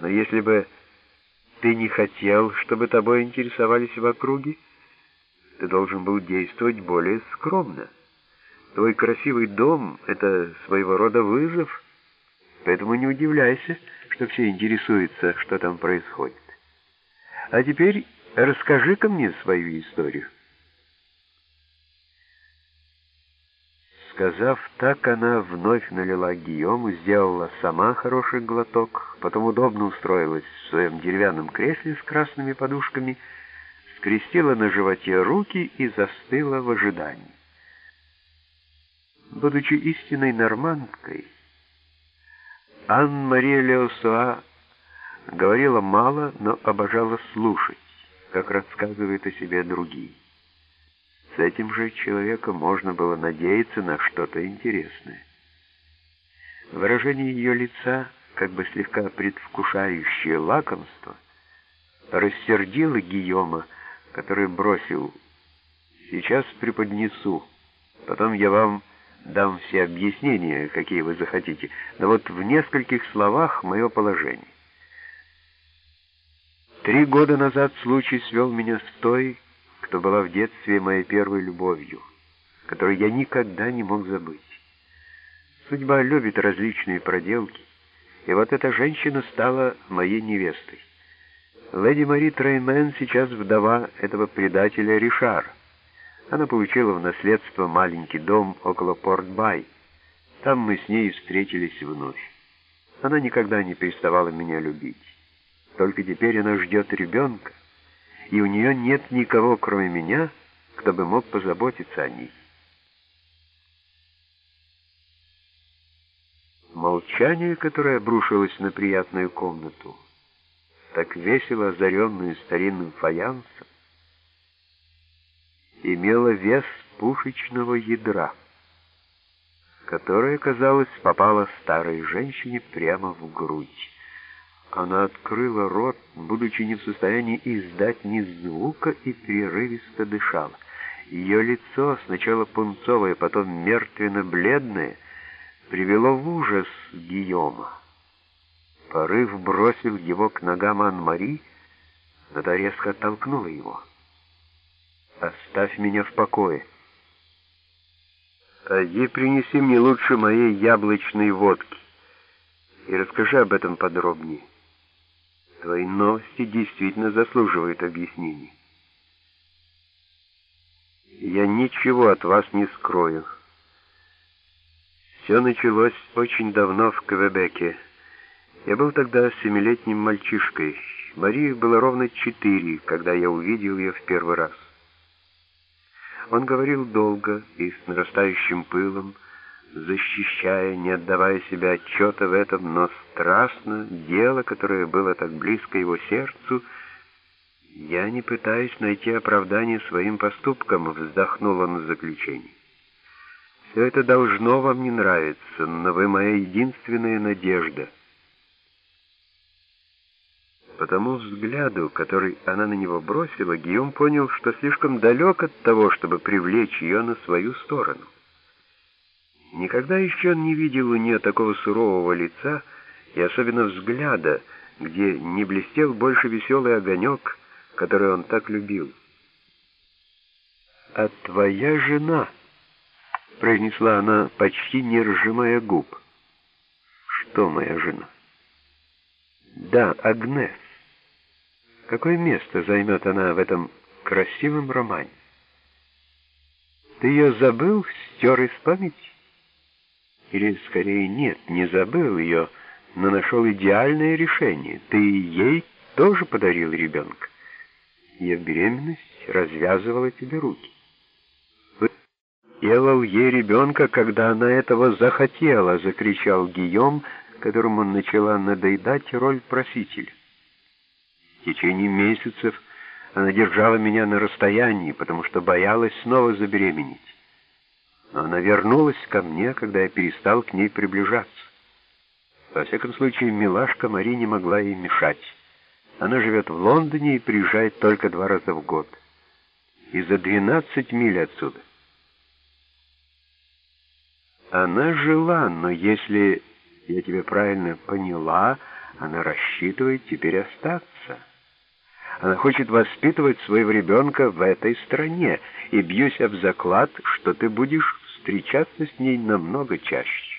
Но если бы ты не хотел, чтобы тобой интересовались в округе, ты должен был действовать более скромно. Твой красивый дом — это своего рода вызов, поэтому не удивляйся, что все интересуются, что там происходит. А теперь расскажи-ка мне свою историю. Сказав так, она вновь налила Гийому, сделала сама хороший глоток, потом удобно устроилась в своем деревянном кресле с красными подушками, скрестила на животе руки и застыла в ожидании. Будучи истинной нормандкой, Анн-Мария Леосуа говорила мало, но обожала слушать, как рассказывают о себе другие. С этим же человеком можно было надеяться на что-то интересное. Выражение ее лица, как бы слегка предвкушающее лакомство, рассердило Гийома, который бросил «Сейчас преподнесу, потом я вам дам все объяснения, какие вы захотите, но вот в нескольких словах мое положение». Три года назад случай свел меня с той, что была в детстве моей первой любовью, которую я никогда не мог забыть. Судьба любит различные проделки, и вот эта женщина стала моей невестой. Леди Мари Треймен сейчас вдова этого предателя Ришара. Она получила в наследство маленький дом около Порт-Бай. Там мы с ней встретились вновь. Она никогда не переставала меня любить. Только теперь она ждет ребенка, и у нее нет никого, кроме меня, кто бы мог позаботиться о ней. Молчание, которое обрушилось на приятную комнату, так весело озаренную старинным фаянсом, имело вес пушечного ядра, которое, казалось, попало старой женщине прямо в грудь. Она открыла рот, будучи не в состоянии издать ни звука, и прерывисто дышала. Ее лицо, сначала пунцовое, потом мертвенно-бледное, привело в ужас Гийома. Порыв бросил его к ногам Ан-Мари, но та резко оттолкнула его. «Оставь меня в покое. Иди принеси мне лучше моей яблочной водки и расскажи об этом подробнее». Твои новости действительно заслуживают объяснений. Я ничего от вас не скрою. Все началось очень давно в Квебеке. Я был тогда семилетним мальчишкой. Марии было ровно четыре, когда я увидел ее в первый раз. Он говорил долго и с нарастающим пылом, защищая, не отдавая себе отчета в этом, но страстно, дело, которое было так близко его сердцу, «Я не пытаюсь найти оправдание своим поступкам», — вздохнул он в заключении. «Все это должно вам не нравиться, но вы моя единственная надежда». По тому взгляду, который она на него бросила, Гийом понял, что слишком далек от того, чтобы привлечь ее на свою сторону. Никогда еще он не видел у нее такого сурового лица и особенно взгляда, где не блестел больше веселый огонек, который он так любил. «А твоя жена?» — произнесла она, почти не разжимая губ. «Что моя жена?» «Да, Агнес. Какое место займет она в этом красивом романе? Ты ее забыл, стер из памяти?» Или, скорее, нет, не забыл ее, но нашел идеальное решение. Ты ей тоже подарил ребенка. Ее беременность развязывала тебе руки. «Делал ей ребенка, когда она этого захотела», — закричал Гийом, которому начала надоедать роль просителя. В течение месяцев она держала меня на расстоянии, потому что боялась снова забеременеть но она вернулась ко мне, когда я перестал к ней приближаться. Во всяком случае, милашка Мари не могла ей мешать. Она живет в Лондоне и приезжает только два раза в год. И за 12 миль отсюда. Она жила, но если я тебя правильно поняла, Она рассчитывает теперь остаться. Она хочет воспитывать своего ребенка в этой стране, и бьюсь об заклад, что ты будешь встречаться с ней намного чаще.